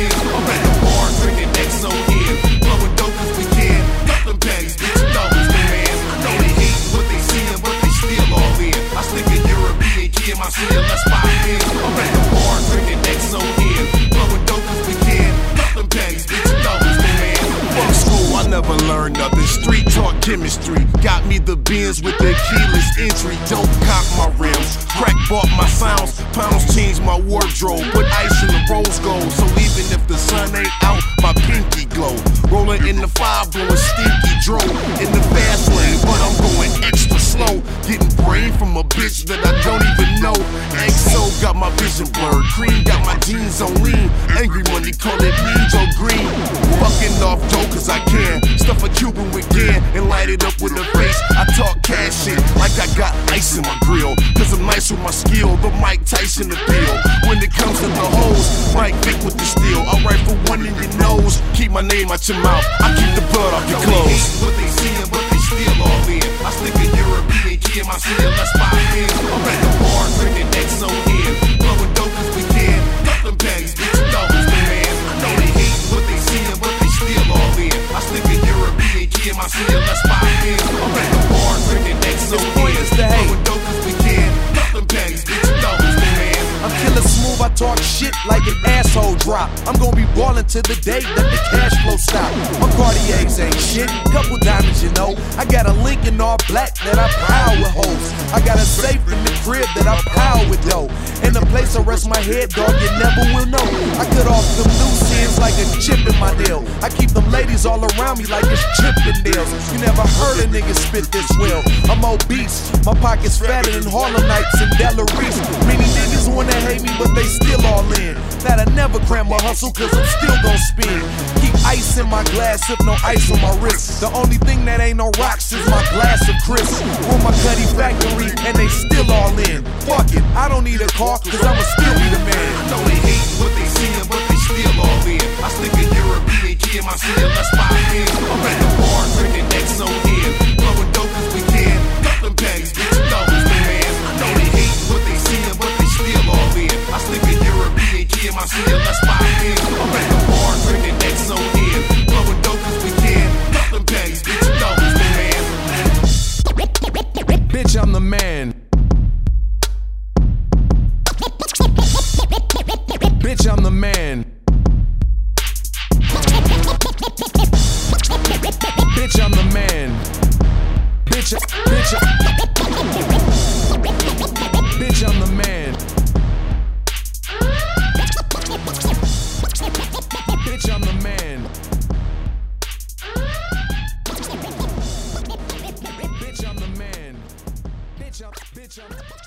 in. I'm at the bar, drinking XO in. Blowing we can. Bitch. I know they they but they still all in. I stick a European my. I'm at the bar, drinking XO in. Blowing we can. Bitch. Fuck school, I never learned nothing. Street talk chemistry. Got me the Benz with the keyless entry. Dope bought my sounds. Pounds changed my wardrobe. Put ice in the rose gold. So even if the sun ain't out, my pinky glow. Rolling in the five, blowing stinky dro. In the fast lane, but I'm going extra slow. Getting brain from a bitch that I don't even know. XO got my vision blurred. Cream got my jeans on lean. Angry money, call it mean Joe Greene. Fucking off dope cause I can. Stuff a Cuban with Gan and light it up with a face. I talk shit like I got ice in my grill. Cause I'm nice with my skill, the Mike Tyson appeal. When it comes to the hoes, Mike Vick with the steel. I write for one in your nose. Keep my name out your mouth. I keep the blood off your clothes. What they seeing, but they still all in. I stick a European key in my cell, let's buy in. I'm at the bar, drinking shit like an asshole drop. I'm gonna be ballin' to the day that the cash flow stop. My Cartiers ain't shit, couple diamonds, you know. I got a Lincoln all black that I pile with hoes. I got a safe in the crib that I pile with dough. And the place I rest my head, dog, you never will know. I cut off them loose ends like a chip in my nail. I keep them ladies all around me like it's Chippendales. You never heard a nigga spit this well. I'm obese, my pockets fatter than Harlem Nights and Della. But they still all in. That I never cram my hustle, cause I'm still gon' spin. Keep ice in my glass, if no ice on my wrist. The only thing that ain't no rocks is my glass of Chris. Run my Cuddy factory, and they still all in. Fuck it, I don't need a car, cause I'ma still be the man. Know they hate what they Bitch, I'm the man. Bitch, I'm the man. Bitch, bitch, bitch, I'm the man. Bitch, I'm the man. Bitch, I'm the man. Bitch, I'm, bitch, I'm.